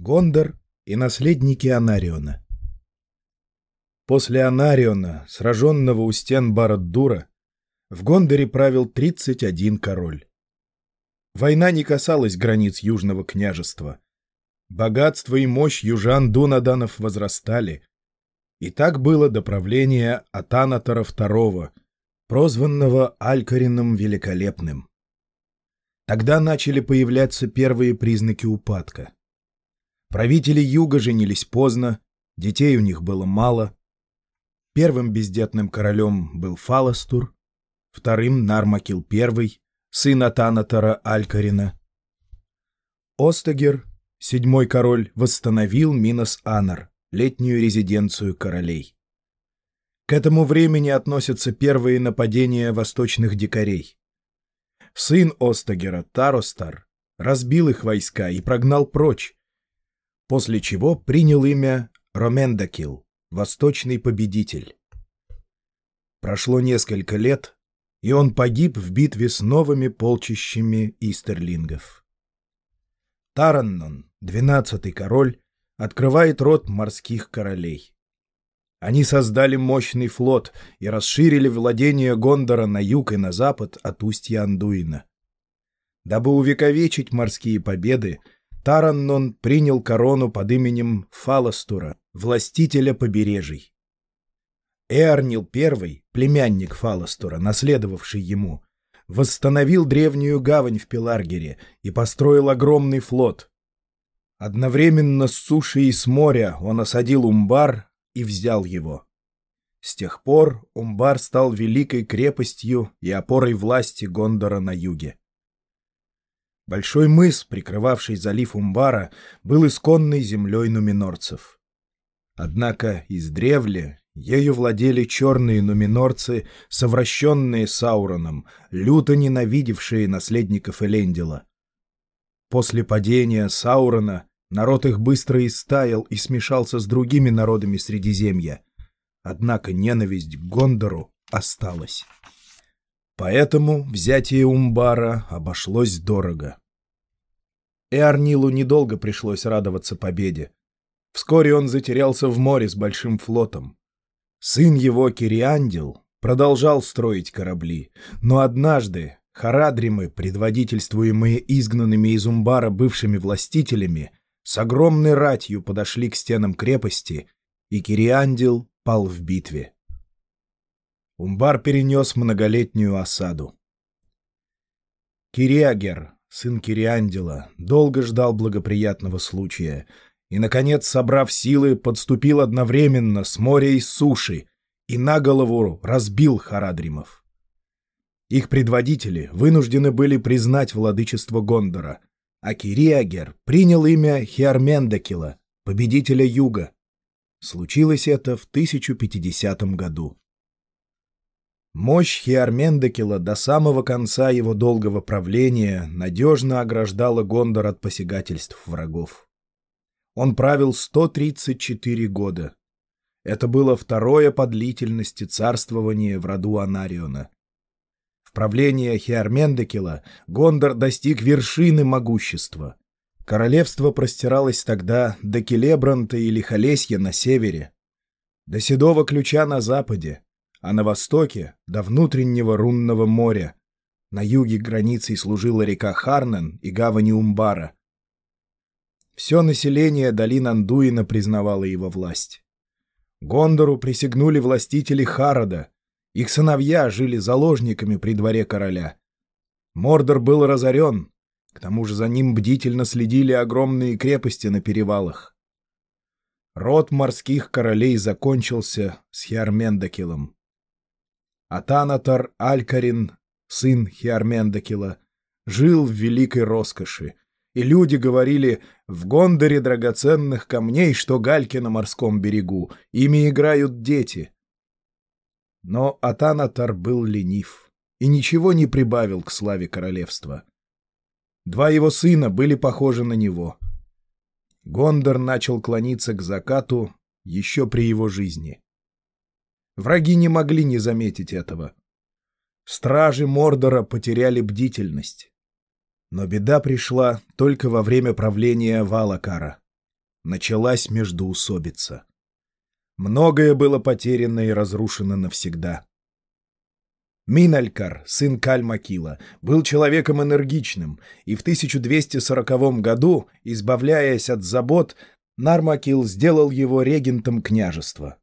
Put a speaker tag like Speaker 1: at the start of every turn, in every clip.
Speaker 1: Гондор и наследники Анариона. После Анариона, сраженного у стен Бараддура, в Гондоре правил 31 король. Война не касалась границ Южного княжества. Богатство и мощь южан Дунаданов возрастали. И так было до правления Атанатора II, прозванного Алькарином Великолепным. Тогда начали появляться первые признаки упадка. Правители юга женились поздно, детей у них было мало. Первым бездетным королем был Фаластур, вторым — Нармакил I, сын Атанатора Алькарина. Остагер, седьмой король, восстановил Минос-Анар, летнюю резиденцию королей. К этому времени относятся первые нападения восточных дикарей. Сын Остагера, Таростар, разбил их войска и прогнал прочь, после чего принял имя Ромендакил, Восточный Победитель. Прошло несколько лет, и он погиб в битве с новыми полчищами истерлингов. Тараннон, двенадцатый король, открывает род морских королей. Они создали мощный флот и расширили владение Гондора на юг и на запад от устья Андуина. Дабы увековечить морские победы, Тараннон принял корону под именем Фаластура, властителя побережий. Эарнил I, племянник Фаластура, наследовавший ему, восстановил древнюю гавань в Пеларгере и построил огромный флот. Одновременно с суши и с моря он осадил Умбар и взял его. С тех пор Умбар стал великой крепостью и опорой власти Гондора на юге. Большой мыс, прикрывавший залив Умбара, был исконной землей нуминорцев. Однако издревле ею владели черные нуминорцы, совращенные Сауроном, люто ненавидевшие наследников Элендила. После падения Саурона народ их быстро истаял и смешался с другими народами Средиземья. Однако ненависть к Гондору осталась. Поэтому взятие Умбара обошлось дорого. Эарнилу недолго пришлось радоваться победе. Вскоре он затерялся в море с большим флотом. Сын его, Кириандил, продолжал строить корабли, но однажды Харадримы, предводительствуемые изгнанными из Умбара бывшими властителями, с огромной ратью подошли к стенам крепости, и Кириандил пал в битве. Умбар перенес многолетнюю осаду. Кириагер, сын Кириандила, долго ждал благоприятного случая и, наконец, собрав силы, подступил одновременно с моря и суши и на голову разбил Харадримов. Их предводители вынуждены были признать владычество Гондора, а Кириагер принял имя Хиармендакила, победителя Юга. Случилось это в 1050 году. Мощь Хиармендекила до самого конца его долгого правления надежно ограждала Гондор от посягательств врагов. Он правил 134 года. Это было второе по длительности царствование в роду Анариона. В правлении Хиармендекила Гондор достиг вершины могущества. Королевство простиралось тогда до Келебранта или Холесья на севере, до Седого Ключа на западе, а на востоке — до внутреннего рунного моря. На юге границей служила река Харнен и гавани Умбара. Все население долин Андуина признавало его власть. Гондору присягнули властители Харода, их сыновья жили заложниками при дворе короля. Мордор был разорен, к тому же за ним бдительно следили огромные крепости на перевалах. Род морских королей закончился с Хиармендакилом. Атанатор Алькарин, сын Хиармендакила, жил в великой роскоши, и люди говорили «в Гондоре драгоценных камней, что гальки на морском берегу, ими играют дети». Но Атанатор был ленив и ничего не прибавил к славе королевства. Два его сына были похожи на него. Гондор начал клониться к закату еще при его жизни. Враги не могли не заметить этого. Стражи Мордора потеряли бдительность. Но беда пришла только во время правления Валакара. началась междоусобица. Многое было потеряно и разрушено навсегда. Миналькар, сын Кальмакила, был человеком энергичным, и в 1240 году, избавляясь от забот, Нармакил сделал его регентом княжества.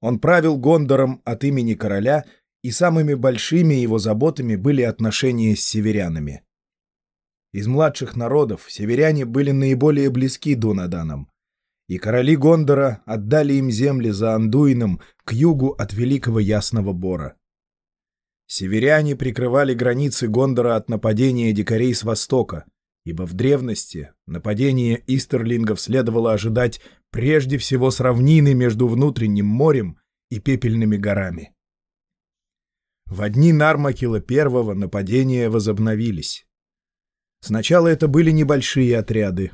Speaker 1: Он правил Гондором от имени короля, и самыми большими его заботами были отношения с северянами. Из младших народов северяне были наиболее близки Дунаданам, и короли Гондора отдали им земли за Андуином к югу от Великого Ясного Бора. Северяне прикрывали границы Гондора от нападения дикарей с востока, ибо в древности нападение истерлингов следовало ожидать прежде всего с равнины между внутренним морем и пепельными горами. В дни Нармакила I нападения возобновились. Сначала это были небольшие отряды.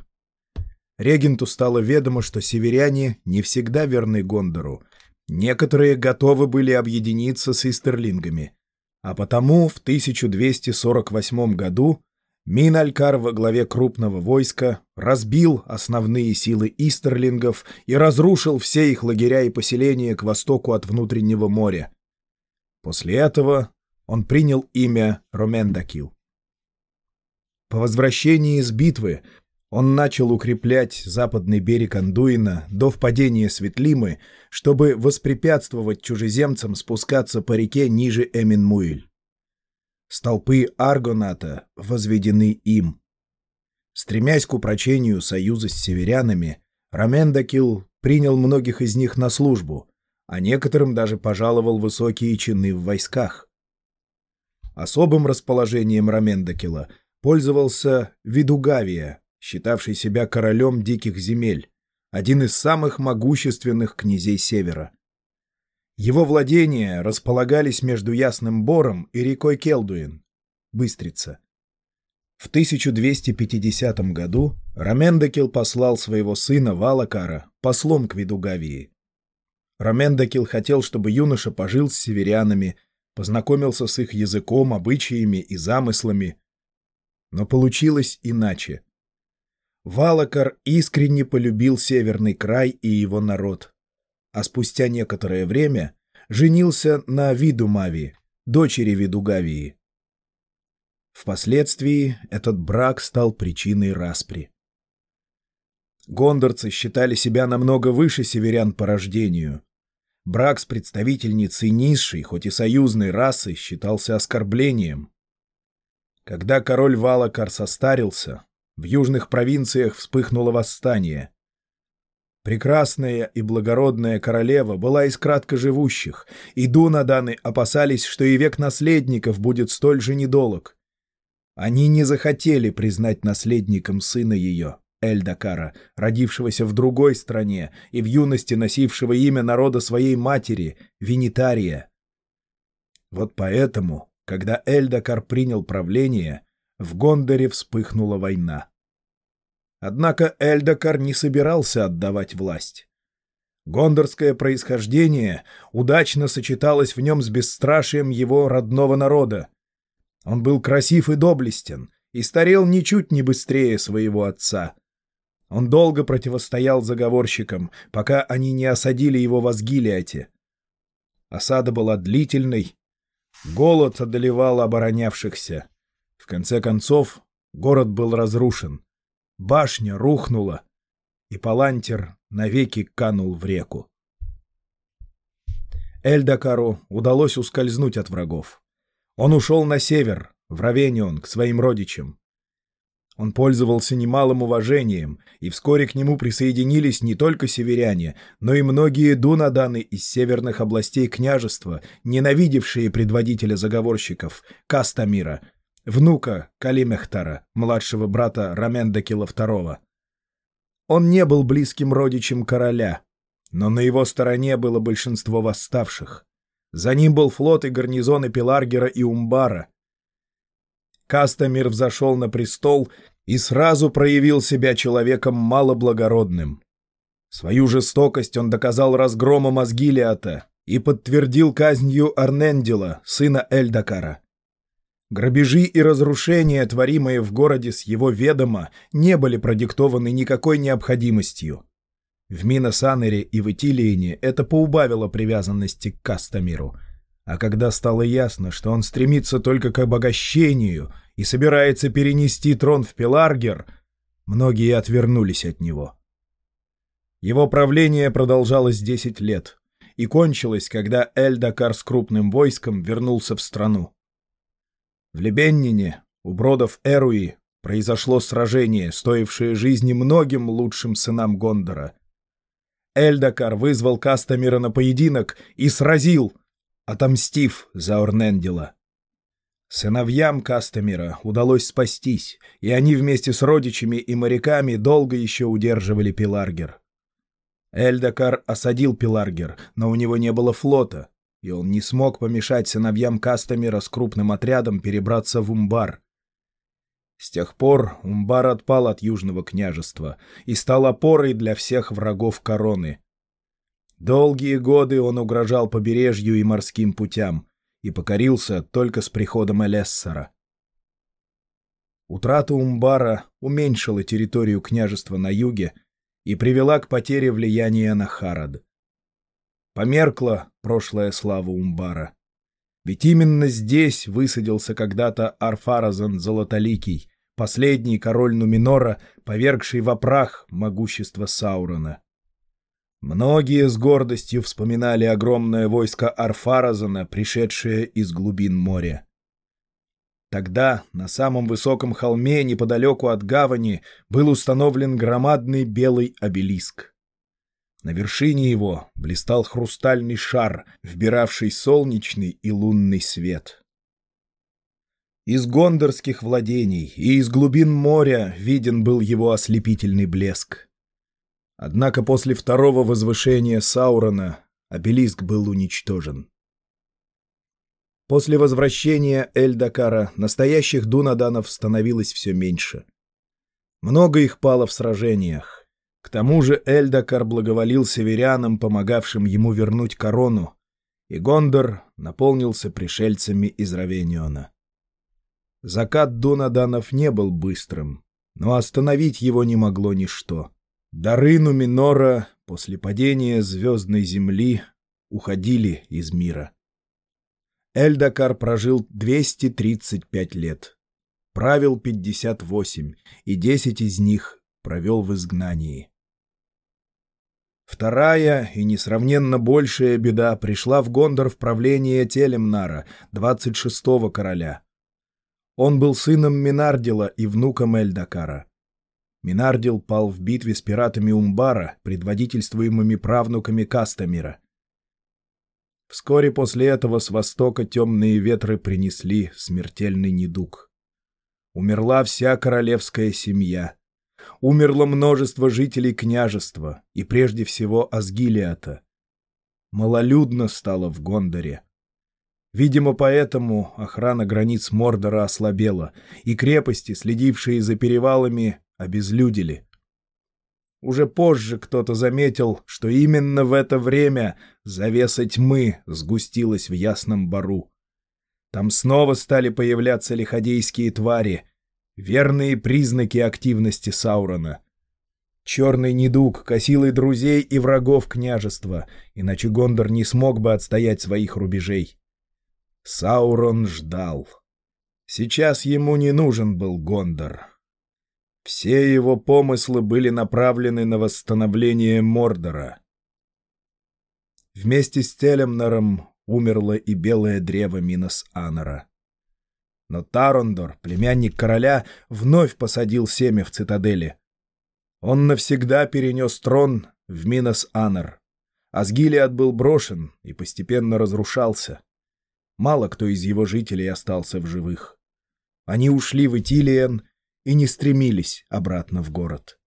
Speaker 1: Регенту стало ведомо, что северяне не всегда верны Гондору. Некоторые готовы были объединиться с истерлингами — а потому в 1248 году Миналькар во главе крупного войска разбил основные силы истерлингов и разрушил все их лагеря и поселения к востоку от внутреннего моря. После этого он принял имя Ромендакил. По возвращении из битвы он начал укреплять западный берег Андуина до впадения Светлимы, чтобы воспрепятствовать чужеземцам спускаться по реке ниже Эминмуиль. Столпы Аргоната возведены им. Стремясь к упрочению союза с северянами, Рамендакил принял многих из них на службу, а некоторым даже пожаловал высокие чины в войсках. Особым расположением Рамендакила пользовался Видугавия, считавший себя королем диких земель, один из самых могущественных князей Севера. Его владения располагались между Ясным Бором и рекой Келдуин, Быстрица. В 1250 году Рамендакил послал своего сына Валакара послом к Видугавии. Рамендакил хотел, чтобы юноша пожил с северянами, познакомился с их языком, обычаями и замыслами. Но получилось иначе. Валакар искренне полюбил Северный край и его народ. А спустя некоторое время женился на Видумави, дочери Видугавии. Впоследствии этот брак стал причиной распри. Гондорцы считали себя намного выше северян по рождению. Брак с представительницей низшей, хоть и союзной расы, считался оскорблением. Когда король Валакар состарился, в южных провинциях вспыхнуло восстание. Прекрасная и благородная королева была из краткоживущих, и Дунаданы опасались, что и век наследников будет столь же недолог. Они не захотели признать наследником сына ее, Эльдакара, родившегося в другой стране и в юности носившего имя народа своей матери, Винитария. Вот поэтому, когда Эльдакар принял правление, в Гондоре вспыхнула война. Однако Эльдакар не собирался отдавать власть. Гондорское происхождение удачно сочеталось в нем с бесстрашием его родного народа. Он был красив и доблестен, и старел ничуть не быстрее своего отца. Он долго противостоял заговорщикам, пока они не осадили его в Асгилиате. Осада была длительной, голод одолевал оборонявшихся. В конце концов, город был разрушен. Башня рухнула, и Палантер навеки канул в реку. Эльдакару удалось ускользнуть от врагов. Он ушел на север, в Равенион, к своим родичам. Он пользовался немалым уважением, и вскоре к нему присоединились не только северяне, но и многие дунаданы из северных областей княжества, ненавидевшие предводителя заговорщиков, Кастамира, внука Калимехтара, младшего брата Рамендакила II. Он не был близким родичем короля, но на его стороне было большинство восставших. За ним был флот и гарнизоны Пеларгера и Умбара. Кастамир взошел на престол и сразу проявил себя человеком малоблагородным. Свою жестокость он доказал разгромом Асгилиата и подтвердил казнью Арнендила, сына Эльдакара. Грабежи и разрушения, творимые в городе с его ведома, не были продиктованы никакой необходимостью. В Миносанере и в Итилиене это поубавило привязанности к Кастамиру. А когда стало ясно, что он стремится только к обогащению и собирается перенести трон в Пеларгер, многие отвернулись от него. Его правление продолжалось 10 лет и кончилось, когда Эльдакар с крупным войском вернулся в страну. В Лебеннине, у бродов Эруи, произошло сражение, стоившее жизни многим лучшим сынам Гондора. Эльдакар вызвал Кастамира на поединок и сразил, отомстив за Орнендила. Сыновьям Кастамира удалось спастись, и они вместе с родичами и моряками долго еще удерживали Пиларгер. Эльдакар осадил Пиларгер, но у него не было флота, и он не смог помешать сыновьям Кастамира с крупным отрядом перебраться в Умбар. С тех пор Умбар отпал от Южного княжества и стал опорой для всех врагов короны. Долгие годы он угрожал побережью и морским путям и покорился только с приходом Элессора. Утрата Умбара уменьшила территорию княжества на юге и привела к потере влияния на Харад. Померкла прошлая слава Умбара. Ведь именно здесь высадился когда-то Арфаразан Золотоликий, последний король Нуминора, повергший в прах могущество Саурона. Многие с гордостью вспоминали огромное войско Арфаразана, пришедшее из глубин моря. Тогда на самом высоком холме неподалеку от гавани был установлен громадный белый обелиск. На вершине его блистал хрустальный шар, вбиравший солнечный и лунный свет. Из гондорских владений и из глубин моря виден был его ослепительный блеск. Однако после второго возвышения Саурона обелиск был уничтожен. После возвращения Эльдакара настоящих дунаданов становилось все меньше. Много их пало в сражениях. К тому же Эльдакар благоволил северянам, помогавшим ему вернуть корону, и Гондор наполнился пришельцами из Равениона. Закат Дунаданов не был быстрым, но остановить его не могло ничто. Дары Нуминора после падения звездной земли уходили из мира. Эльдакар прожил 235 лет. Правил 58, и 10 из них провел в изгнании. Вторая и несравненно большая беда пришла в Гондор в правление Телемнара, 26-го короля. Он был сыном Минардила и внуком Эльдакара. Минардил пал в битве с пиратами Умбара, предводительствуемыми правнуками Кастамира. Вскоре после этого с востока темные ветры принесли смертельный недуг. Умерла вся королевская семья. Умерло множество жителей княжества, и прежде всего Асгилиата. Малолюдно стало в Гондоре. Видимо, поэтому охрана границ Мордора ослабела, и крепости, следившие за перевалами, обезлюдили. Уже позже кто-то заметил, что именно в это время завеса тьмы сгустилась в ясном бару. Там снова стали появляться лиходейские твари, верные признаки активности Саурона. Черный недуг косил и друзей, и врагов княжества, иначе Гондор не смог бы отстоять своих рубежей. Саурон ждал. Сейчас ему не нужен был Гондор. Все его помыслы были направлены на восстановление Мордора. Вместе с Телемнором умерло и белое древо Минос Анора. Но Тарондор, племянник короля, вновь посадил семя в цитадели. Он навсегда перенес трон в Минос Анор. Асгилиад был брошен и постепенно разрушался. Мало кто из его жителей остался в живых. Они ушли в Итилиен и не стремились обратно в город.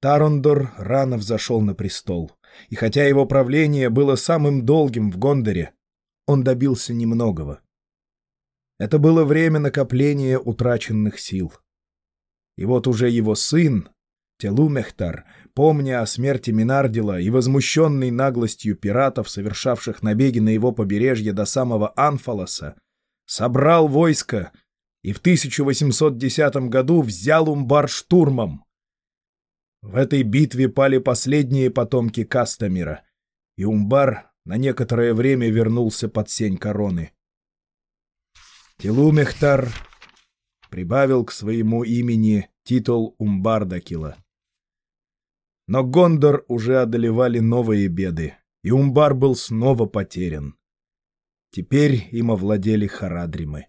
Speaker 1: Тарондор рано взошел на престол, и хотя его правление было самым долгим в Гондоре, он добился немногого. Это было время накопления утраченных сил. И вот уже его сын, Телумехтар, помня о смерти Минардила и возмущенный наглостью пиратов, совершавших набеги на его побережье до самого Анфалоса, собрал войско и в 1810 году взял Умбар штурмом. В этой битве пали последние потомки Кастамира, и Умбар на некоторое время вернулся под сень короны. Телумехтар прибавил к своему имени титул Умбардакила. Но Гондор уже одолевали новые беды, и Умбар был снова потерян. Теперь им овладели Харадримы.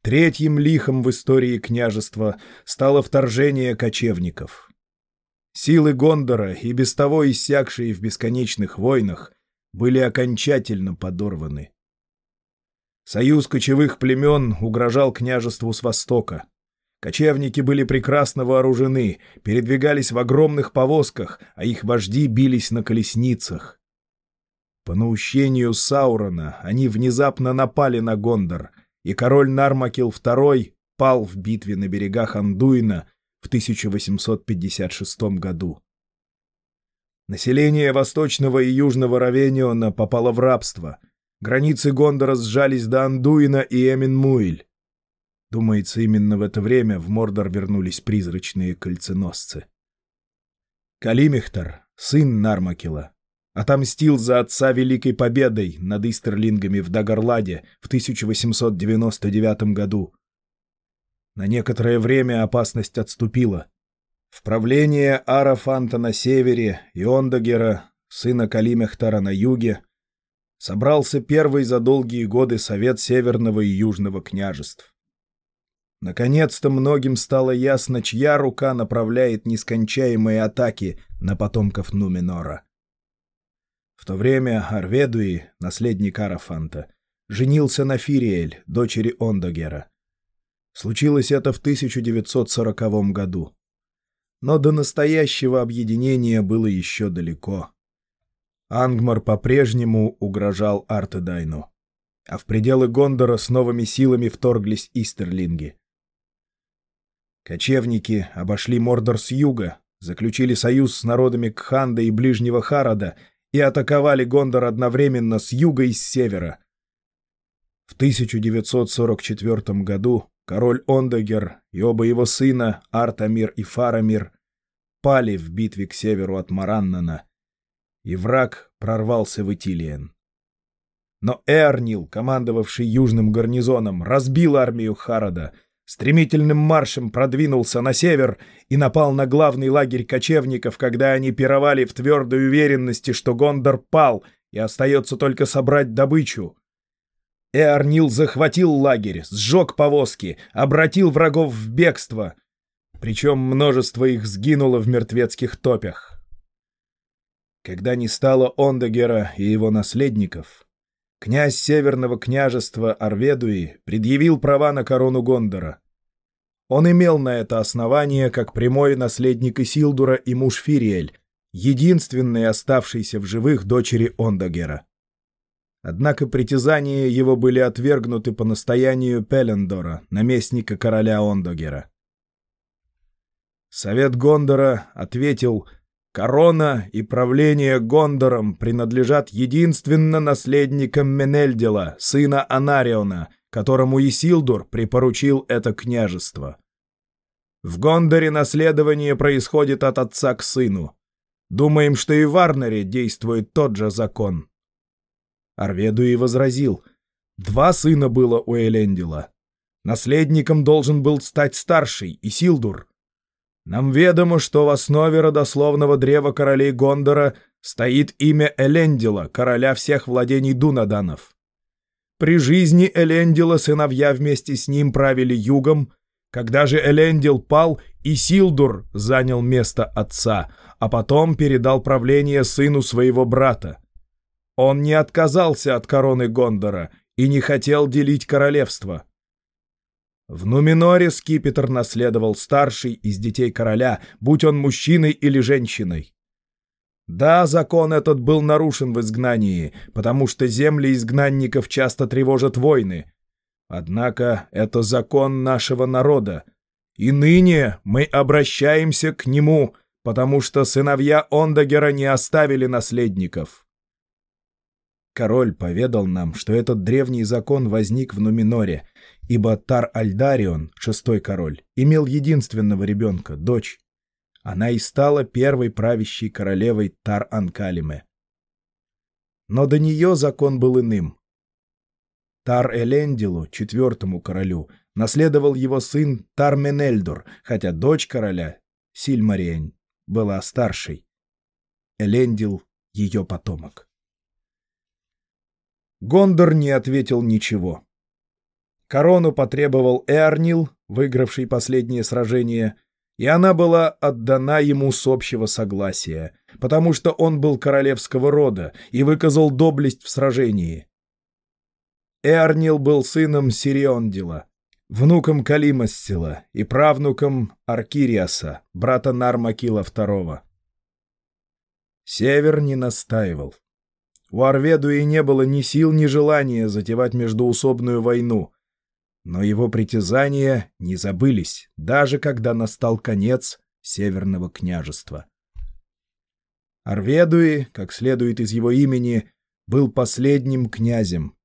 Speaker 1: Третьим лихом в истории княжества стало вторжение кочевников. Силы Гондора, и без того иссякшие в бесконечных войнах, были окончательно подорваны. Союз кочевых племен угрожал княжеству с востока. Кочевники были прекрасно вооружены, передвигались в огромных повозках, а их вожди бились на колесницах. По наущению Саурона они внезапно напали на Гондор, и король Нармакил II пал в битве на берегах Андуина в 1856 году. Население восточного и южного Равениона попало в рабство. Границы Гондора сжались до Андуина и Эминмуиль. Думается, именно в это время в Мордор вернулись призрачные кольценосцы. Калимехтар, сын Нармакила, отомстил за отца Великой Победой над Истерлингами в Дагорладе в 1899 году. На некоторое время опасность отступила. В правление Арафанта на севере и Ондагера, сына Калимехтара на юге, собрался первый за долгие годы Совет Северного и Южного княжеств. Наконец-то многим стало ясно, чья рука направляет нескончаемые атаки на потомков Нуменора. В то время Арведуи, наследник Арафанта, женился на Фириэль, дочери Ондогера. Случилось это в 1940 году. Но до настоящего объединения было еще далеко. Ангмар по-прежнему угрожал Артедайну, а в пределы Гондора с новыми силами вторглись истерлинги. Кочевники обошли Мордор с юга, заключили союз с народами Кханда и Ближнего Харада и атаковали Гондор одновременно с юга и с севера. В 1944 году король Ондагер и оба его сына, Артамир и Фарамир, пали в битве к северу от Мараннана, и враг прорвался в Итилиен. Но Эрнил, командовавший южным гарнизоном, разбил армию Харада — стремительным маршем продвинулся на север и напал на главный лагерь кочевников, когда они пировали в твердой уверенности, что Гондор пал, и остается только собрать добычу. Эарнил захватил лагерь, сжег повозки, обратил врагов в бегство. Причем множество их сгинуло в мертвецких топях. Когда не стало Ондагера и его наследников, Князь Северного княжества Арведуи предъявил права на корону Гондора. Он имел на это основание как прямой наследник Исилдура и муж Фириэль, единственный оставшийся в живых дочери Ондагера. Однако притязания его были отвергнуты по настоянию Пелендора, наместника короля Ондогера. Совет Гондора ответил — Корона и правление Гондором принадлежат единственно наследникам Менельдела, сына Анариона, которому Исилдур припоручил это княжество. В Гондоре наследование происходит от отца к сыну. Думаем, что и в Арнере действует тот же закон. Арведуи возразил. Два сына было у Элендила. Наследником должен был стать старший, Исилдур. Нам ведомо, что в основе родословного древа королей Гондора стоит имя Элендила, короля всех владений Дунаданов. При жизни Элендила сыновья вместе с ним правили югом, когда же Элендил пал, и Силдур занял место отца, а потом передал правление сыну своего брата. Он не отказался от короны Гондора и не хотел делить королевство. В Нуминоре скипетр наследовал старший из детей короля, будь он мужчиной или женщиной. Да, закон этот был нарушен в изгнании, потому что земли изгнанников часто тревожат войны. Однако это закон нашего народа. И ныне мы обращаемся к нему, потому что сыновья Ондагера не оставили наследников. Король поведал нам, что этот древний закон возник в Нуминоре, ибо Тар-Альдарион, шестой король, имел единственного ребенка, дочь. Она и стала первой правящей королевой Тар-Анкалиме. Но до нее закон был иным. Тар-Элендилу, четвертому королю, наследовал его сын Тар-Менельдур, хотя дочь короля, Сильмариень, была старшей. Элендил — ее потомок. Гондор не ответил ничего. Корону потребовал Эрнил, выигравший последнее сражение, и она была отдана ему с общего согласия, потому что он был королевского рода и выказал доблесть в сражении. Эрнил был сыном Сириондила, внуком Калимассила и правнуком Аркириаса, брата Нармакила II. Север не настаивал. У Арведуи не было ни сил, ни желания затевать междуусобную войну. Но его притязания не забылись, даже когда настал конец Северного княжества. Арведуи, как следует из его имени, был последним князем.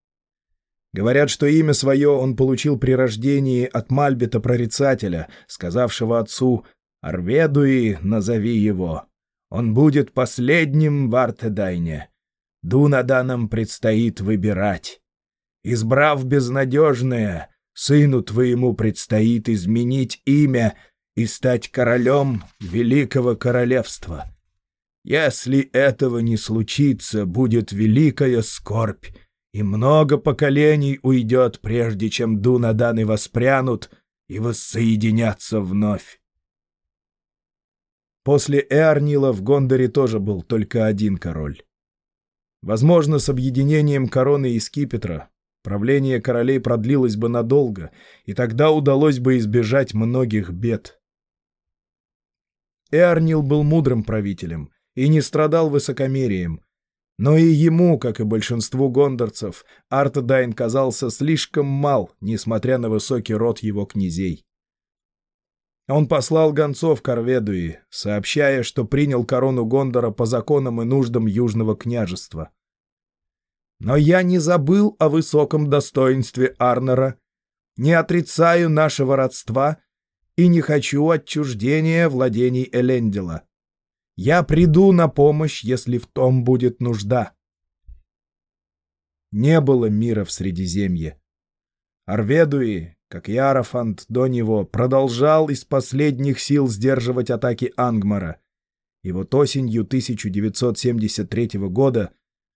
Speaker 1: Говорят, что имя свое он получил при рождении от Мальбета Прорицателя, сказавшего отцу «Арведуи, назови его. Он будет последним в Артедайне». Дунаданам предстоит выбирать. Избрав безнадежное, сыну твоему предстоит изменить имя и стать королем великого королевства. Если этого не случится, будет великая скорбь, и много поколений уйдет, прежде чем Дунаданы воспрянут и воссоединятся вновь. После Эарнила в Гондоре тоже был только один король. Возможно, с объединением короны и скипетра правление королей продлилось бы надолго, и тогда удалось бы избежать многих бед. Эарнил был мудрым правителем и не страдал высокомерием, но и ему, как и большинству гондорцев, Артедайн казался слишком мал, несмотря на высокий род его князей. Он послал гонцов к Арведуи, сообщая, что принял корону Гондора по законам и нуждам Южного княжества. Но я не забыл о высоком достоинстве Арнера, не отрицаю нашего родства и не хочу отчуждения владений Элендила. Я приду на помощь, если в том будет нужда. Не было мира в Средиземье. Арведуи, как Ярофант до него, продолжал из последних сил сдерживать атаки Ангмара. И вот осенью 1973 года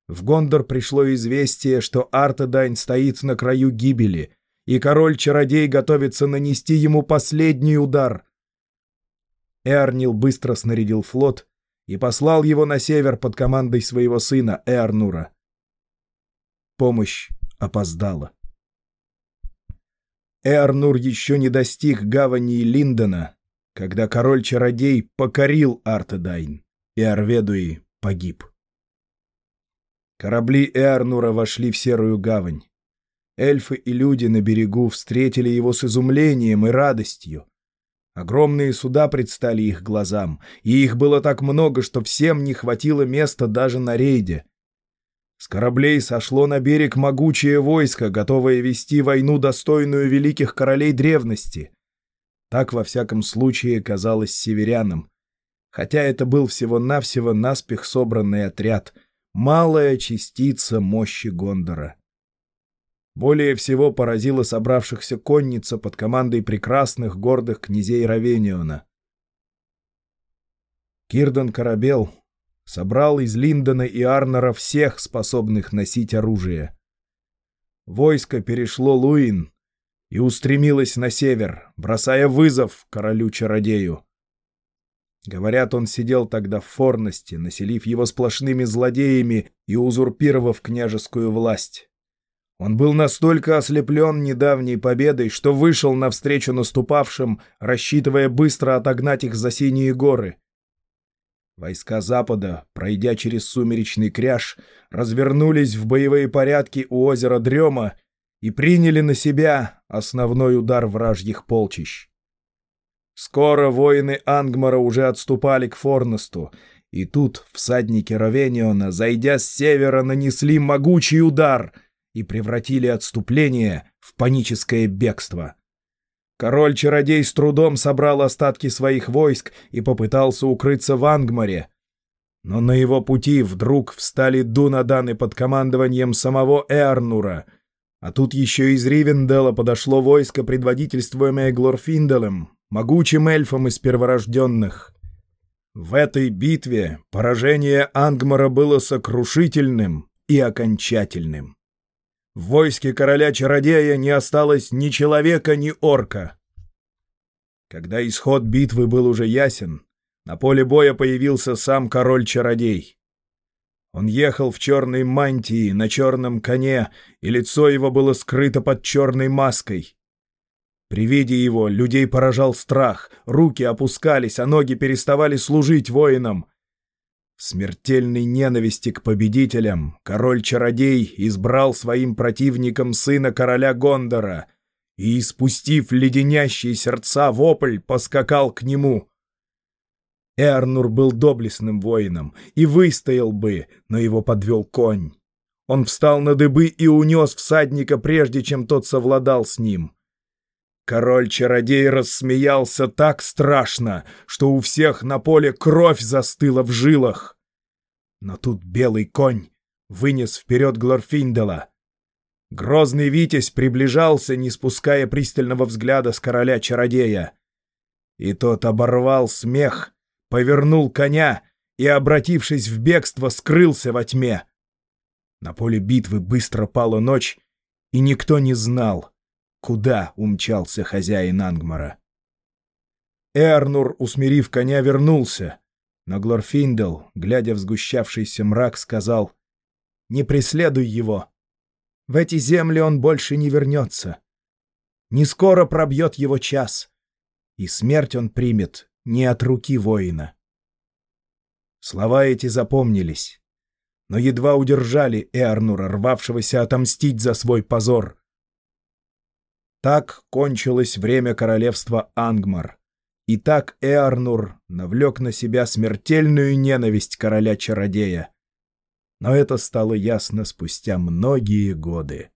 Speaker 1: в Гондор пришло известие, что Артедайн стоит на краю гибели, и король-чародей готовится нанести ему последний удар. Эарнил быстро снарядил флот и послал его на север под командой своего сына Эарнура. Помощь опоздала. Эарнур еще не достиг гавани Линдона, когда король-чародей покорил Артедайн, и Арведуи погиб. Корабли Эарнура вошли в Серую гавань. Эльфы и люди на берегу встретили его с изумлением и радостью. Огромные суда предстали их глазам, и их было так много, что всем не хватило места даже на рейде — с кораблей сошло на берег могучее войско, готовое вести войну, достойную великих королей древности. Так, во всяком случае, казалось северянам. Хотя это был всего-навсего наспех собранный отряд, малая частица мощи Гондора. Более всего поразила собравшихся конница под командой прекрасных гордых князей Равениона. Кирдан Корабел, собрал из Линдона и Арнера всех, способных носить оружие. Войско перешло Луин и устремилось на север, бросая вызов королю-чародею. Говорят, он сидел тогда в Форности, населив его сплошными злодеями и узурпировав княжескую власть. Он был настолько ослеплен недавней победой, что вышел навстречу наступавшим, рассчитывая быстро отогнать их за синие горы. Войска Запада, пройдя через сумеречный кряж, развернулись в боевые порядки у озера Дрема и приняли на себя основной удар вражьих полчищ. Скоро воины Ангмара уже отступали к Форнесту, И тут всадники Равениона, зайдя с севера, нанесли могучий удар и превратили отступление в паническое бегство. Король-чародей с трудом собрал остатки своих войск и попытался укрыться в Ангмаре. Но на его пути вдруг встали Дунаданы под командованием самого Эрнура, а тут еще из Ривенделла подошло войско, предводительствуемое Глорфинделем, могучим эльфом из перворожденных. В этой битве поражение Ангмара было сокрушительным и окончательным. В войске короля-чародея не осталось ни человека, ни орка. Когда исход битвы был уже ясен, на поле боя появился сам король-чародей. Он ехал в черной мантии, на черном коне, и лицо его было скрыто под черной маской. При виде его людей поражал страх, руки опускались, а ноги переставали служить воинам — в смертельной ненависти к победителям король-чародей избрал своим противником сына короля Гондора и, испустив леденящие сердца вопль, поскакал к нему. Эрнур был доблестным воином и выстоял бы, но его подвел конь. Он встал на дыбы и унес всадника, прежде чем тот совладал с ним. Король-чародей рассмеялся так страшно, что у всех на поле кровь застыла в жилах. Но тут белый конь вынес вперед Глорфиндела. Грозный Витязь приближался, не спуская пристального взгляда с короля-чародея. И тот оборвал смех, повернул коня и, обратившись в бегство, скрылся во тьме. На поле битвы быстро пала ночь, и никто не знал — куда умчался хозяин Ангмара. Эрнур, усмирив коня, вернулся, но Глорфиндел, глядя в сгущавшийся мрак, сказал «Не преследуй его. В эти земли он больше не вернется. Не скоро пробьет его час, и смерть он примет не от руки воина». Слова эти запомнились, но едва удержали Эрнура, рвавшегося отомстить за свой позор. Так кончилось время королевства Ангмар. И так Эарнур навлек на себя смертельную ненависть короля-чародея. Но это стало ясно спустя многие годы.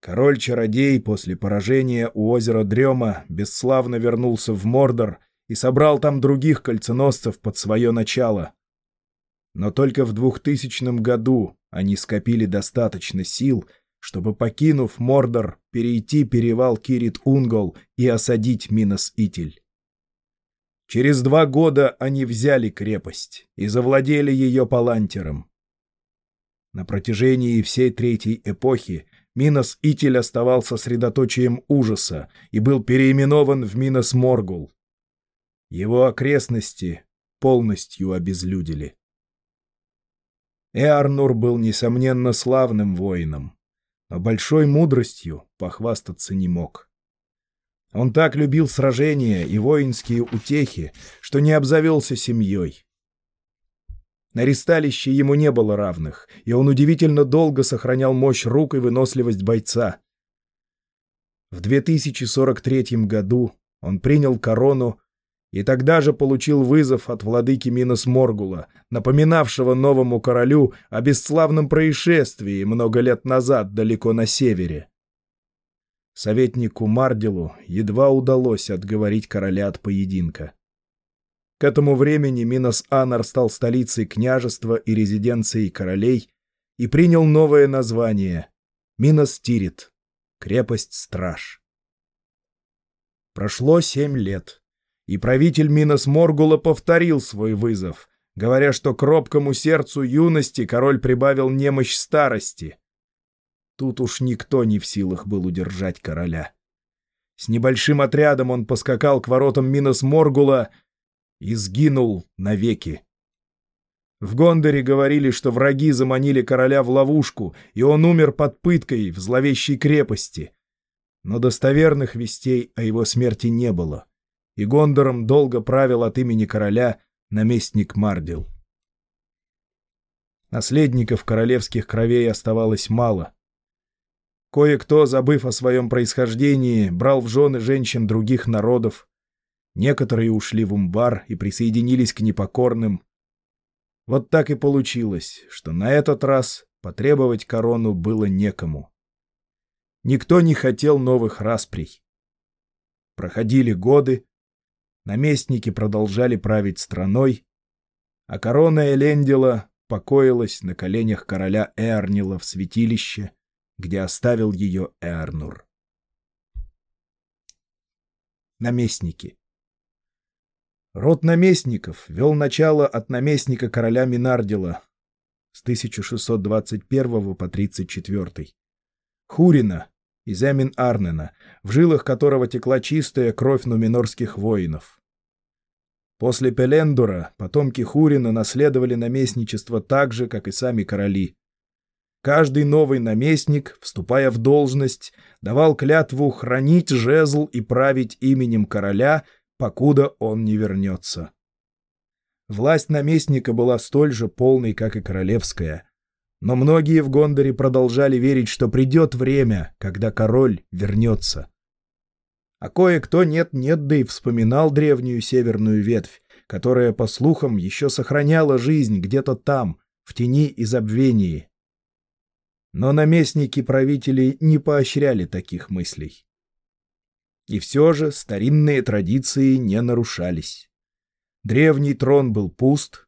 Speaker 1: Король-чародей после поражения у озера Дрема бесславно вернулся в Мордор и собрал там других кольценосцев под свое начало. Но только в двухтысячном году они скопили достаточно сил — чтобы, покинув Мордор, перейти перевал Кирит-Унгол и осадить Минос-Итиль. Через два года они взяли крепость и завладели ее палантером. На протяжении всей Третьей эпохи Минос-Итиль оставался средоточием ужаса и был переименован в Минос-Моргул. Его окрестности полностью обезлюдили. Эарнур был, несомненно, славным воином а большой мудростью похвастаться не мог. Он так любил сражения и воинские утехи, что не обзавелся семьей. На ристалище ему не было равных, и он удивительно долго сохранял мощь рук и выносливость бойца. В 2043 году он принял корону и тогда же получил вызов от владыки Минос Моргула, напоминавшего новому королю о бесславном происшествии много лет назад далеко на севере. Советнику Мардилу едва удалось отговорить короля от поединка. К этому времени Минос Анар стал столицей княжества и резиденцией королей и принял новое название — Минос Тирит, крепость-страж. Прошло семь лет и правитель Минос Моргула повторил свой вызов, говоря, что к робкому сердцу юности король прибавил немощь старости. Тут уж никто не в силах был удержать короля. С небольшим отрядом он поскакал к воротам Минос Моргула и сгинул навеки. В Гондоре говорили, что враги заманили короля в ловушку, и он умер под пыткой в зловещей крепости. Но достоверных вестей о его смерти не было и Гондором долго правил от имени короля наместник Мардил. Наследников королевских кровей оставалось мало. Кое-кто, забыв о своем происхождении, брал в жены женщин других народов. некоторые ушли в Умбар и присоединились к непокорным. Вот так и получилось, что на этот раз потребовать корону было некому. Никто не хотел новых расприй. Проходили годы, наместники продолжали править страной, а корона Элендила покоилась на коленях короля Эрнила в святилище, где оставил ее Эрнур. Наместники Род наместников вел начало от наместника короля Минардила с 1621 по 34. Хурина из Эмин Арнена, в жилах которого текла чистая кровь нуминорских воинов. После Пелендура потомки Хурина наследовали наместничество так же, как и сами короли. Каждый новый наместник, вступая в должность, давал клятву хранить жезл и править именем короля, покуда он не вернется. Власть наместника была столь же полной, как и королевская. Но многие в Гондоре продолжали верить, что придет время, когда король вернется. А кое-кто нет-нет, да и вспоминал древнюю северную ветвь, которая, по слухам, еще сохраняла жизнь где-то там, в тени и забвении. Но наместники правителей не поощряли таких мыслей. И все же старинные традиции не нарушались. Древний трон был пуст,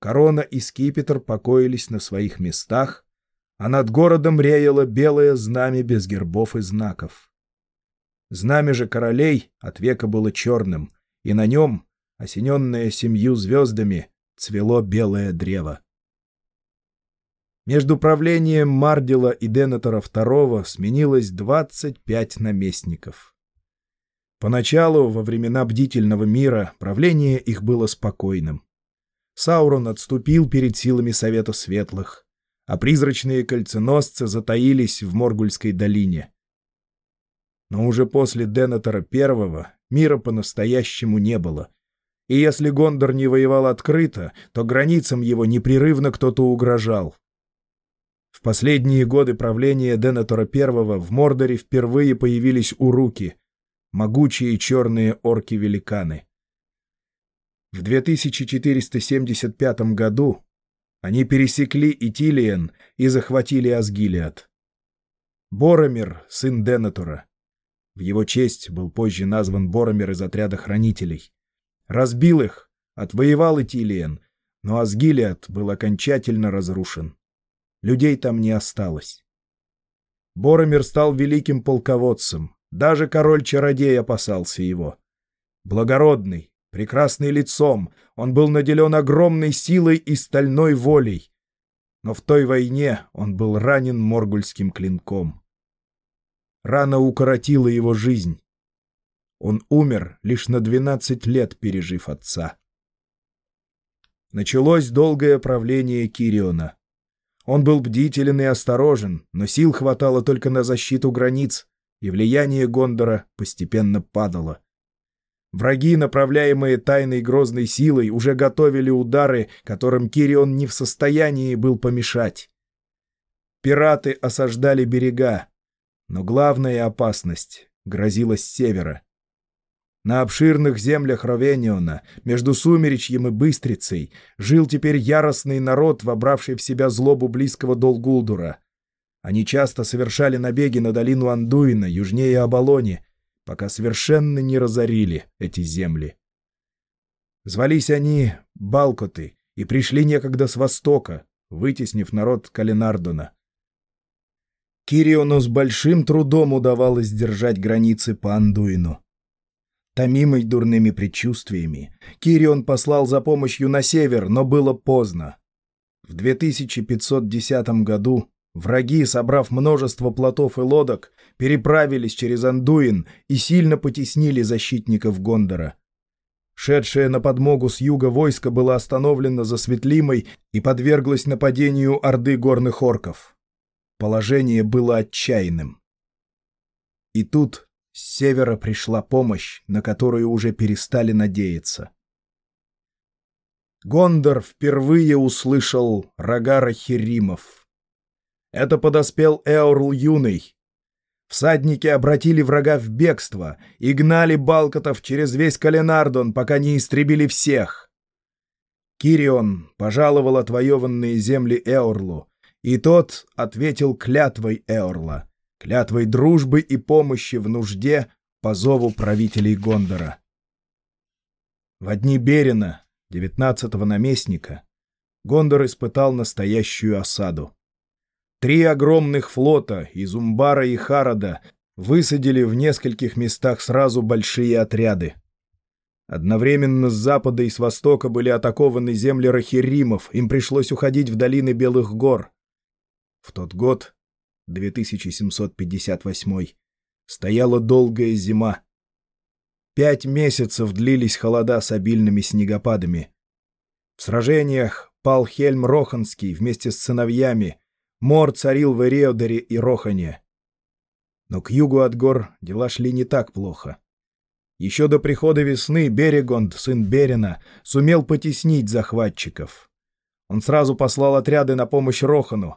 Speaker 1: корона и скипетр покоились на своих местах, а над городом реяло белое знамя без гербов и знаков. Знамя же королей от века было черным, и на нем, осененное семью звездами, цвело белое древо. Между правлением Мардила и Денатора II сменилось 25 наместников. Поначалу, во времена бдительного мира, правление их было спокойным. Саурон отступил перед силами Совета Светлых, а призрачные кольценосцы затаились в Моргульской долине. Но уже после Денатора I мира по-настоящему не было. И если Гондор не воевал открыто, то границам его непрерывно кто-то угрожал. В последние годы правления Денатора I в Мордоре впервые появились уруки, могучие черные орки-великаны. В 2475 году они пересекли Итилиен и захватили Асгилиад. Боромир, сын Денатора, в его честь был позже назван Боромер из отряда хранителей. Разбил их, отвоевал Итилиен, но Асгилиад был окончательно разрушен. Людей там не осталось. Боромер стал великим полководцем, даже король-чародей опасался его. Благородный, прекрасный лицом, он был наделен огромной силой и стальной волей. Но в той войне он был ранен моргульским клинком. Рана укоротила его жизнь. Он умер, лишь на 12 лет пережив отца. Началось долгое правление Кириона. Он был бдителен и осторожен, но сил хватало только на защиту границ, и влияние Гондора постепенно падало. Враги, направляемые тайной грозной силой, уже готовили удары, которым Кирион не в состоянии был помешать. Пираты осаждали берега, но главная опасность грозила с севера. На обширных землях Ровениона, между Сумеречьем и Быстрицей, жил теперь яростный народ, вобравший в себя злобу близкого Долгулдура. Они часто совершали набеги на долину Андуина, южнее Абалони, пока совершенно не разорили эти земли. Звались они Балкоты и пришли некогда с востока, вытеснив народ Калинардона. Кириону с большим трудом удавалось держать границы по Андуину. Томимый дурными предчувствиями, Кирион послал за помощью на север, но было поздно. В 2510 году враги, собрав множество плотов и лодок, переправились через Андуин и сильно потеснили защитников Гондора. Шедшее на подмогу с юга войско было остановлено за Светлимой и подверглось нападению орды горных орков. Положение было отчаянным. И тут с севера пришла помощь, на которую уже перестали надеяться. Гондор впервые услышал Рогара Херимов. Это подоспел Эорл Юный. Всадники обратили врага в бегство и гнали Балкотов через весь Калинардон, пока не истребили всех. Кирион пожаловал отвоеванные земли Эорлу, и тот ответил клятвой Эорла, клятвой дружбы и помощи в нужде по зову правителей Гондора. В одни Берина, девятнадцатого наместника, Гондор испытал настоящую осаду. Три огромных флота из Умбара и Харада высадили в нескольких местах сразу большие отряды. Одновременно с запада и с востока были атакованы земли рахиримов, им пришлось уходить в долины Белых гор. В тот год, 2758, стояла долгая зима. Пять месяцев длились холода с обильными снегопадами. В сражениях пал Хельм Роханский вместе с сыновьями. Мор царил в Эреодере и Рохане. Но к югу от гор дела шли не так плохо. Еще до прихода весны Берегонд, сын Берина, сумел потеснить захватчиков. Он сразу послал отряды на помощь Рохану.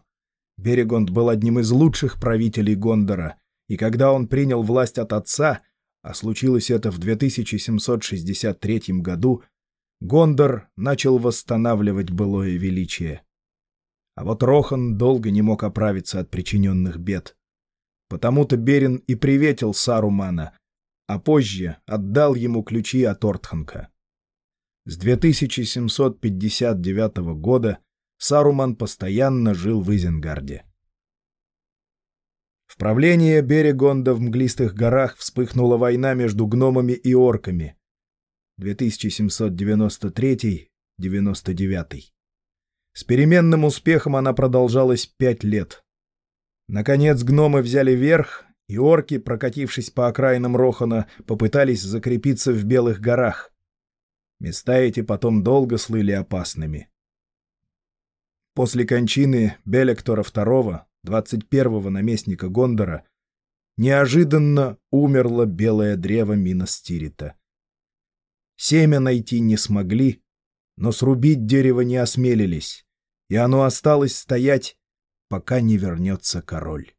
Speaker 1: Берегонд был одним из лучших правителей Гондора, и когда он принял власть от отца — а случилось это в 2763 году, Гондор начал восстанавливать былое величие. А вот Рохан долго не мог оправиться от причиненных бед. Потому-то Берин и приветил Сарумана, а позже отдал ему ключи от Ортханка. С 2759 года Саруман постоянно жил в Изенгарде. В правлении Берегонда в Мглистых горах вспыхнула война между гномами и орками. 2793-99. С переменным успехом она продолжалась пять лет. Наконец гномы взяли верх, и орки, прокатившись по окраинам Рохана, попытались закрепиться в Белых горах. Места эти потом долго слыли опасными. После кончины Белектора II 21-го наместника Гондора, неожиданно умерло белое древо Миностирита. Семя найти не смогли, но срубить дерево не осмелились, и оно осталось стоять, пока не вернется король.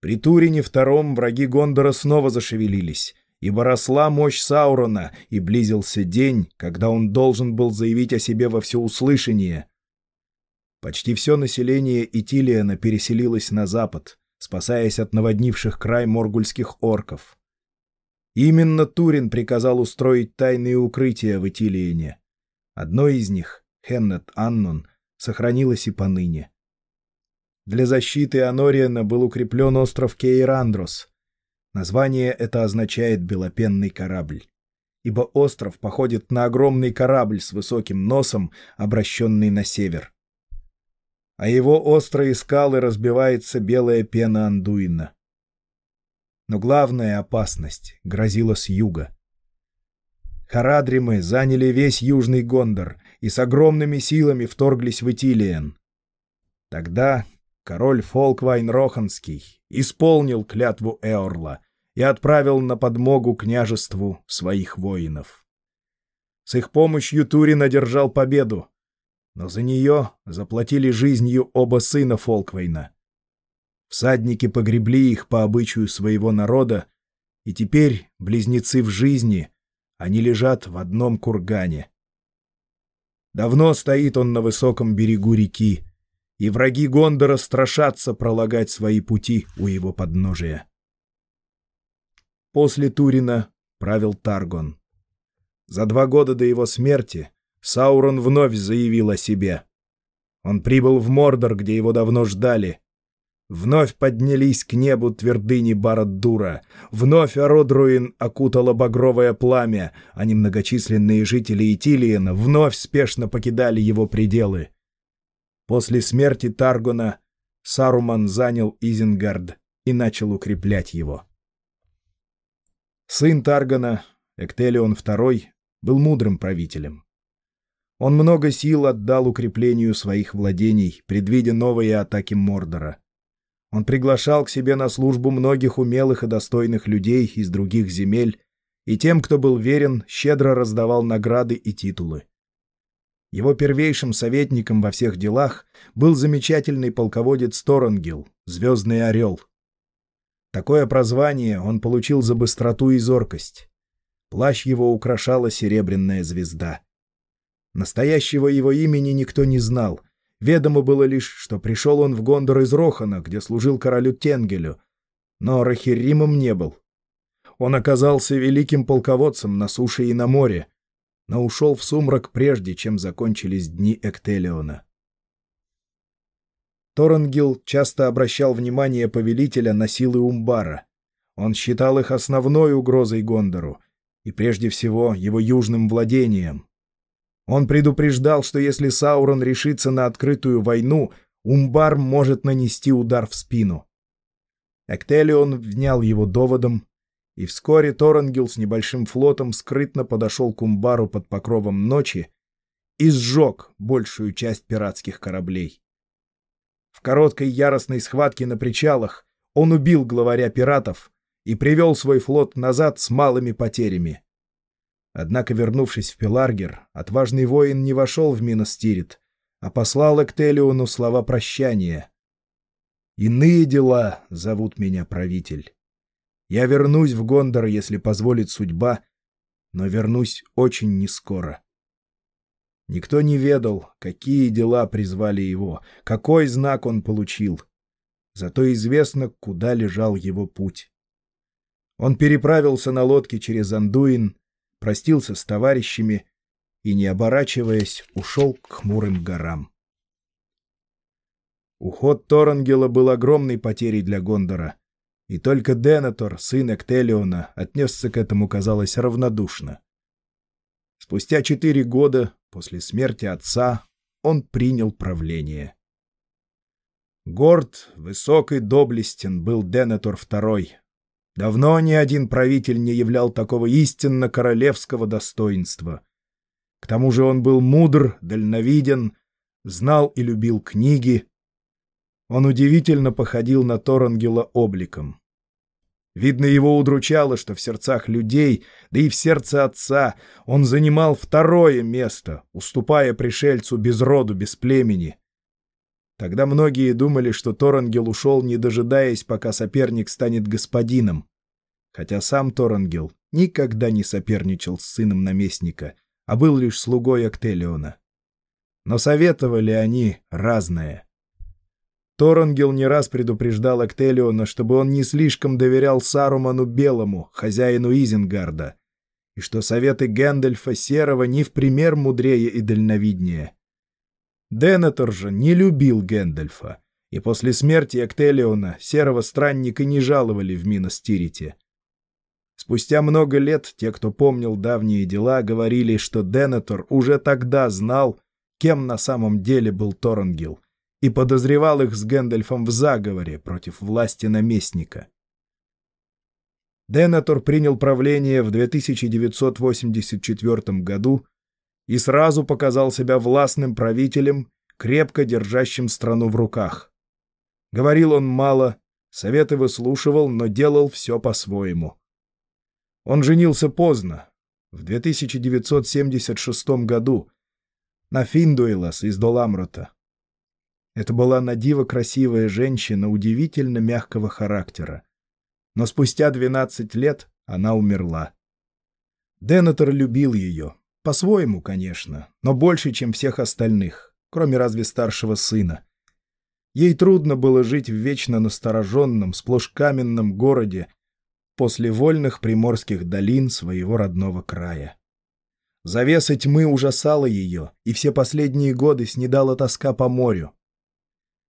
Speaker 1: При Турине II враги Гондора снова зашевелились, ибо росла мощь Саурона, и близился день, когда он должен был заявить о себе во всеуслышание — Почти все население Итилиана переселилось на запад, спасаясь от наводнивших край моргульских орков. Именно Турин приказал устроить тайные укрытия в Итилиене. Одно из них, Хеннет Аннон, сохранилось и поныне. Для защиты Анориана был укреплен остров Кейрандрос. Название это означает «белопенный корабль», ибо остров походит на огромный корабль с высоким носом, обращенный на север а его острые скалы разбивается белая пена Андуина. Но главная опасность грозила с юга. Харадримы заняли весь южный Гондор и с огромными силами вторглись в Итилиен. Тогда король Фолквайн Роханский исполнил клятву Эорла и отправил на подмогу княжеству своих воинов. С их помощью Турин одержал победу, но за нее заплатили жизнью оба сына Фолквейна. Всадники погребли их по обычаю своего народа, и теперь близнецы в жизни, они лежат в одном кургане. Давно стоит он на высоком берегу реки, и враги Гондора страшатся пролагать свои пути у его подножия. После Турина правил Таргон. За два года до его смерти Саурон вновь заявил о себе. Он прибыл в Мордор, где его давно ждали. Вновь поднялись к небу твердыни Барад-Дура. Вновь Ародруин окутало багровое пламя, а немногочисленные жители Итилиена вновь спешно покидали его пределы. После смерти Таргона Саруман занял Изенгард и начал укреплять его. Сын Таргона, Эктелион II, был мудрым правителем. Он много сил отдал укреплению своих владений, предвидя новые атаки Мордора. Он приглашал к себе на службу многих умелых и достойных людей из других земель, и тем, кто был верен, щедро раздавал награды и титулы. Его первейшим советником во всех делах был замечательный полководец Торангел, Звездный Орел. Такое прозвание он получил за быстроту и зоркость. Плащ его украшала серебряная звезда. Настоящего его имени никто не знал. Ведомо было лишь, что пришел он в Гондор из Рохана, где служил королю Тенгелю, но Рахиримом не был. Он оказался великим полководцем на суше и на море, но ушел в сумрак прежде, чем закончились дни Эктелиона. Торангил часто обращал внимание повелителя на силы Умбара. Он считал их основной угрозой Гондору, и прежде всего его южным владением. Он предупреждал, что если Саурон решится на открытую войну, Умбар может нанести удар в спину. Эктелион внял его доводом, и вскоре Торангил с небольшим флотом скрытно подошел к Умбару под покровом ночи и сжег большую часть пиратских кораблей. В короткой яростной схватке на причалах он убил главаря пиратов и привел свой флот назад с малыми потерями. Однако, вернувшись в Пеларгер, отважный воин не вошел в Миностирит, а послал Эктелиону слова прощания. «Иные дела зовут меня правитель. Я вернусь в Гондор, если позволит судьба, но вернусь очень нескоро». Никто не ведал, какие дела призвали его, какой знак он получил. Зато известно, куда лежал его путь. Он переправился на лодке через Андуин, простился с товарищами и, не оборачиваясь, ушел к хмурым горам. Уход Торангела был огромной потерей для Гондора, и только Денатор, сын Эктелиона, отнесся к этому, казалось, равнодушно. Спустя четыре года после смерти отца он принял правление. Горд, высок и доблестен был Денатор II. Давно ни один правитель не являл такого истинно королевского достоинства. К тому же он был мудр, дальновиден, знал и любил книги. Он удивительно походил на Торангела обликом. Видно, его удручало, что в сердцах людей, да и в сердце отца, он занимал второе место, уступая пришельцу без роду, без племени. Тогда многие думали, что Торангел ушел, не дожидаясь, пока соперник станет господином. Хотя сам Торангел никогда не соперничал с сыном наместника, а был лишь слугой Актелиона. Но советовали они разное. Торангел не раз предупреждал Эктелиона, чтобы он не слишком доверял Саруману Белому, хозяину Изенгарда, и что советы Гэндальфа Серого не в пример мудрее и дальновиднее. Денетор же не любил Гэндальфа, и после смерти Эктелиона Серого странника не жаловали в Миностирите. Спустя много лет те, кто помнил давние дела, говорили, что Денетор уже тогда знал, кем на самом деле был Торангел — и подозревал их с Гэндальфом в заговоре против власти наместника. Денатор принял правление в 2984 году и сразу показал себя властным правителем, крепко держащим страну в руках. Говорил он мало, советы выслушивал, но делал все по-своему. Он женился поздно, в 2976 году, на Финдуэлас из Доламрота. Это была надиво красивая женщина удивительно мягкого характера. Но спустя 12 лет она умерла. Денетер любил ее. По-своему, конечно, но больше, чем всех остальных, кроме разве старшего сына. Ей трудно было жить в вечно настороженном, сплошь каменном городе после вольных приморских долин своего родного края. Завеса тьмы ужасала ее, и все последние годы снедала тоска по морю.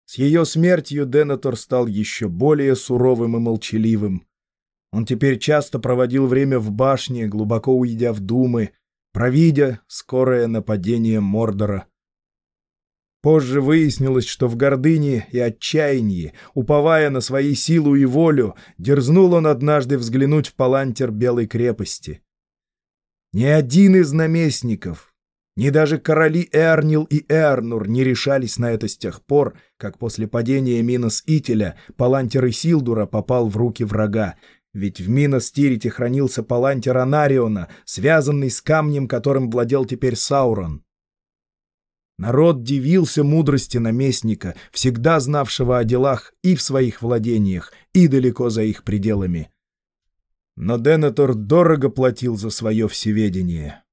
Speaker 1: С ее смертью Денатор стал еще более суровым и молчаливым. Он теперь часто проводил время в башне, глубоко уйдя в думы, провидя скорое нападение Мордора. Позже выяснилось, что в гордыне и отчаянии, уповая на свои силу и волю, дерзнул он однажды взглянуть в палантер Белой крепости. Ни один из наместников, ни даже короли Эрнил и Эрнур не решались на это с тех пор, как после падения Минос Ителя палантер Исилдура попал в руки врага, ведь в Минос Тирите хранился палантер Анариона, связанный с камнем, которым владел теперь Саурон. Народ дивился мудрости наместника, всегда знавшего о делах и в своих владениях, и далеко за их пределами. Но Денетор дорого платил за свое всеведение.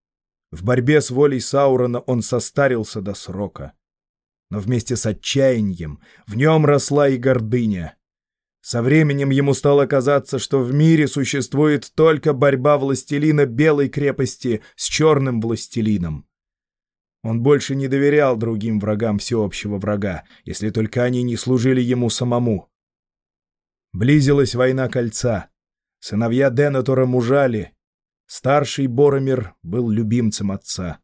Speaker 1: В борьбе с волей Саурона он состарился до срока. Но вместе с отчаянием в нем росла и гордыня. Со временем ему стало казаться, что в мире существует только борьба властелина Белой крепости с черным властелином. Он больше не доверял другим врагам всеобщего врага, если только они не служили ему самому. Близилась война кольца. Сыновья Денатора мужали. Старший Боромир был любимцем отца.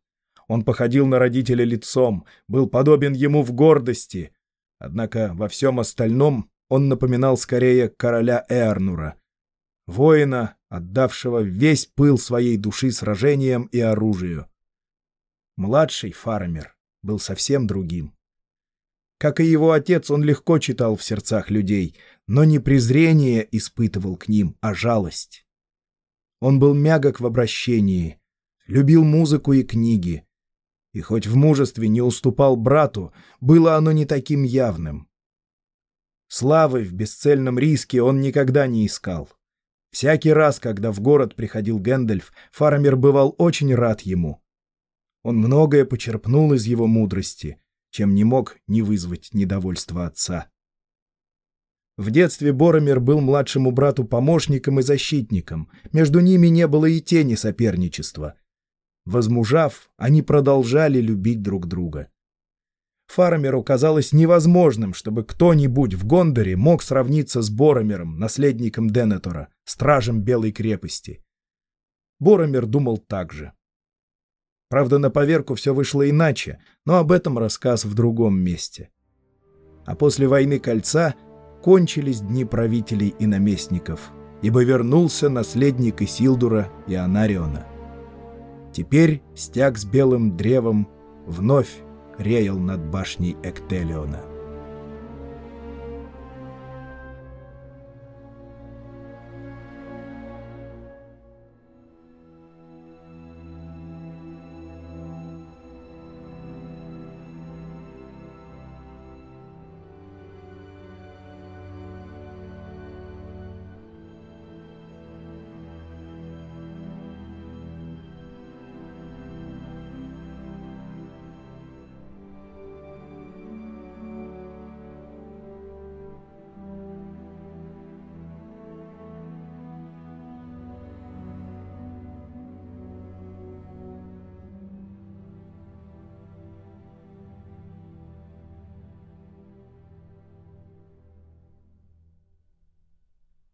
Speaker 1: Он походил на родителя лицом, был подобен ему в гордости. Однако во всем остальном он напоминал скорее короля Эрнура, воина, отдавшего весь пыл своей души сражениям и оружию. Младший фармер был совсем другим. Как и его отец, он легко читал в сердцах людей, но не презрение испытывал к ним, а жалость. Он был мягок в обращении, любил музыку и книги, и хоть в мужестве не уступал брату, было оно не таким явным. Славы в бесцельном риске он никогда не искал. Всякий раз, когда в город приходил Гэндальф, фармер бывал очень рад ему. Он многое почерпнул из его мудрости, чем не мог не вызвать недовольства отца. В детстве Боромер был младшему брату помощником и защитником, между ними не было и тени соперничества. Возмужав, они продолжали любить друг друга. Фармеру казалось невозможным, чтобы кто-нибудь в Гондоре мог сравниться с Боромером, наследником Денетора, стражем Белой крепости. Боромер думал так же. Правда, на поверку все вышло иначе, но об этом рассказ в другом месте. А после войны Кольца кончились дни правителей и наместников, ибо вернулся наследник Исилдура и Анариона. Теперь стяг с белым древом вновь реял над башней Эктелиона.